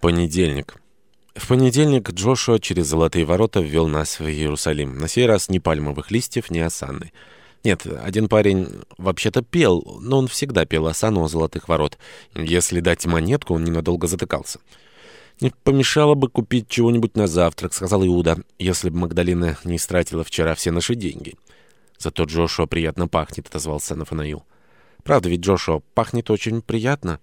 Понедельник. В понедельник Джошуа через золотые ворота ввел нас в Иерусалим. На сей раз ни пальмовых листьев, ни осанны. Нет, один парень вообще-то пел, но он всегда пел осану у золотых ворот. Если дать монетку, он ненадолго затыкался. «Не помешало бы купить чего-нибудь на завтрак», — сказал Иуда, «если бы Магдалина не истратила вчера все наши деньги». «Зато Джошуа приятно пахнет», — отозвался Нафанаил. «Правда ведь, Джошуа, пахнет очень приятно».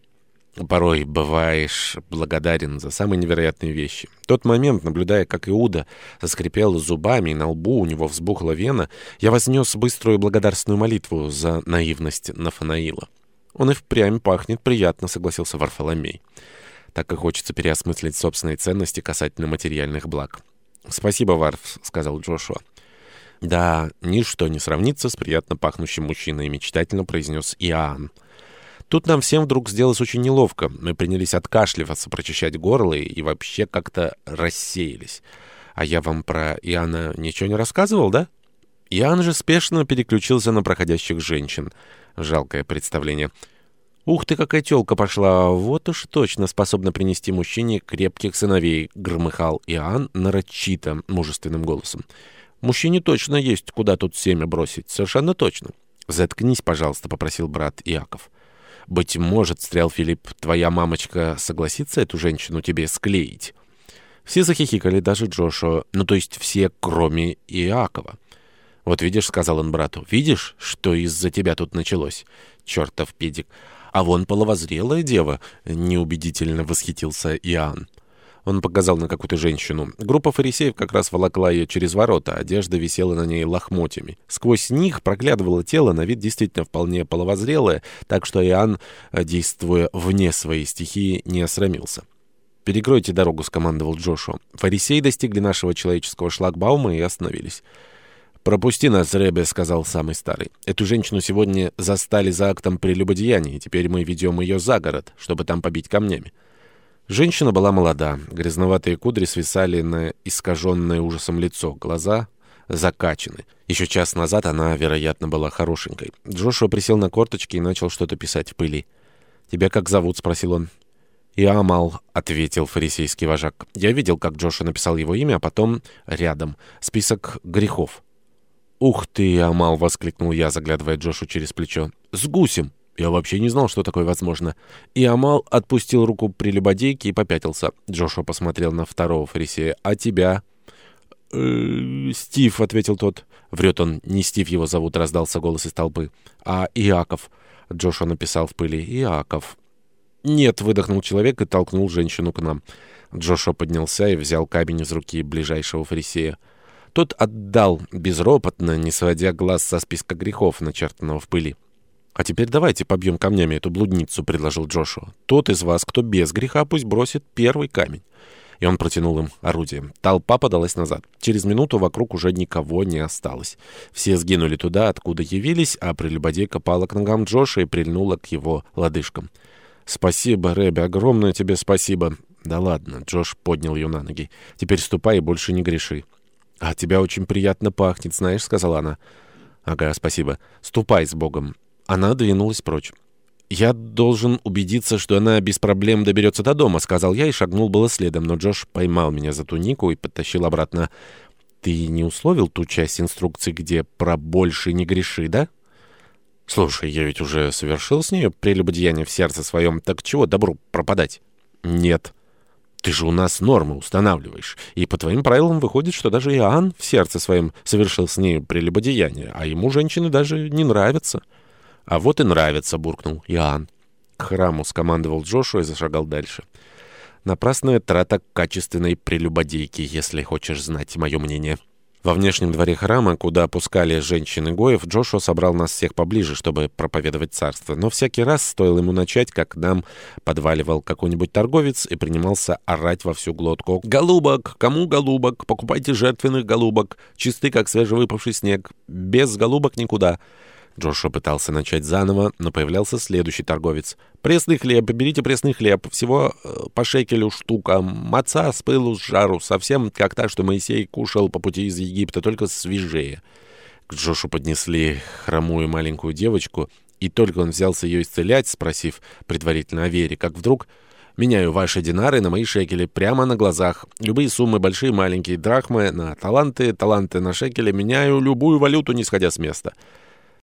Порой бываешь благодарен за самые невероятные вещи. Тот момент, наблюдая, как Иуда заскрипел зубами, и на лбу у него взбухла вена, я вознес быструю благодарственную молитву за наивность Нафанаила. «Он и впрямь пахнет приятно», — согласился Варфоломей. Так и хочется переосмыслить собственные ценности касательно материальных благ. «Спасибо, Варф», — сказал Джошуа. «Да, ничто не сравнится с приятно пахнущим мужчиной», — мечтательно произнес Иоанн. Тут нам всем вдруг сделалось очень неловко. Мы принялись откашливаться, прочищать горло и вообще как-то рассеялись. А я вам про Иоанна ничего не рассказывал, да? Иоанн же спешно переключился на проходящих женщин. Жалкое представление. «Ух ты, какая тёлка пошла! Вот уж точно способна принести мужчине крепких сыновей!» — громыхал Иоанн нарочито, мужественным голосом. «Мужчине точно есть, куда тут семя бросить, совершенно точно!» «Заткнись, пожалуйста», — попросил брат Иаков. «Быть может, — стрял Филипп, — твоя мамочка согласится эту женщину тебе склеить?» Все захихикали, даже Джошуа, ну то есть все, кроме Иакова. «Вот видишь, — сказал он брату, — видишь, что из-за тебя тут началось? Чертов педик! А вон половозрелая дева!» — неубедительно восхитился Иоанн. Он показал на какую-то женщину. Группа фарисеев как раз волокла ее через ворота, одежда висела на ней лохмотьями. Сквозь них проглядывало тело, на вид действительно вполне половозрелое, так что Иоанн, действуя вне своей стихии, не осрамился. «Перекройте дорогу», — скомандовал Джошуа. Фарисеи достигли нашего человеческого шлагбаума и остановились. «Пропусти нас, Ребе», — сказал самый старый. «Эту женщину сегодня застали за актом прелюбодеяния, и теперь мы ведем ее за город, чтобы там побить камнями». Женщина была молода, грязноватые кудри свисали на искаженное ужасом лицо, глаза закачаны. Еще час назад она, вероятно, была хорошенькой. Джошуа присел на корточки и начал что-то писать в пыли. «Тебя как зовут?» — спросил он. «Иамал», — ответил фарисейский вожак. Я видел, как Джошуа написал его имя, а потом рядом список грехов. «Ух ты, Иамал!» — воскликнул я, заглядывая Джошу через плечо. «С гусем!» Я вообще не знал, что такое возможно. И Амал отпустил руку прелюбодейки и попятился. Джошуа посмотрел на второго фарисея. «А тебя?» «Э, «Стив», — ответил тот. Врет он, не Стив его зовут, раздался голос из толпы. «А Иаков?» — Джошуа написал в пыли. «Иаков». «Нет», — выдохнул человек и толкнул женщину к нам. Джошуа поднялся и взял камень из руки ближайшего фарисея. Тот отдал безропотно, не сводя глаз со списка грехов, начертанного в пыли. «А теперь давайте побьем камнями эту блудницу», — предложил Джошуа. «Тот из вас, кто без греха, пусть бросит первый камень». И он протянул им орудие. Толпа подалась назад. Через минуту вокруг уже никого не осталось. Все сгинули туда, откуда явились, а прелюбодейка пала к ногам Джоша и прильнула к его лодыжкам. «Спасибо, Рэбби, огромное тебе спасибо». «Да ладно», — Джош поднял ее на ноги. «Теперь ступай и больше не греши». «А тебя очень приятно пахнет, знаешь», — сказала она. «Ага, спасибо. Ступай с Богом». Она двинулась прочь. «Я должен убедиться, что она без проблем доберется до дома», — сказал я и шагнул было следом, но Джош поймал меня за тунику и подтащил обратно. «Ты не условил ту часть инструкции, где про больше не греши, да?» «Слушай, я ведь уже совершил с нее прелюбодеяние в сердце своем, так чего добру пропадать?» «Нет». «Ты же у нас нормы устанавливаешь, и по твоим правилам выходит, что даже Иоанн в сердце своем совершил с ней прелюбодеяние, а ему женщины даже не нравятся». «А вот и нравится», — буркнул Иоанн. К храму скомандовал Джошуа и зашагал дальше. Напрасная трата качественной прелюбодейки, если хочешь знать мое мнение. Во внешнем дворе храма, куда опускали женщины Гоев, Джошуа собрал нас всех поближе, чтобы проповедовать царство. Но всякий раз, стоило ему начать, как нам подваливал какой-нибудь торговец и принимался орать во всю глотку. «Голубок! Кому голубок? Покупайте жертвенных голубок! Чисты, как свежевыпавший снег! Без голубок никуда!» Джошуа пытался начать заново, но появлялся следующий торговец. «Пресный хлеб, берите пресный хлеб, всего э, по шекелю штука, маца с пылу с жару, совсем как та, что Моисей кушал по пути из Египта, только свежее». К Джошу поднесли хромую маленькую девочку, и только он взялся ее исцелять, спросив предварительно о вере, как вдруг Меняю ваши динары на мои шекели прямо на глазах. Любые суммы, большие, маленькие, драхмы на таланты, таланты на шекели. Меняю любую валюту, не сходя с места».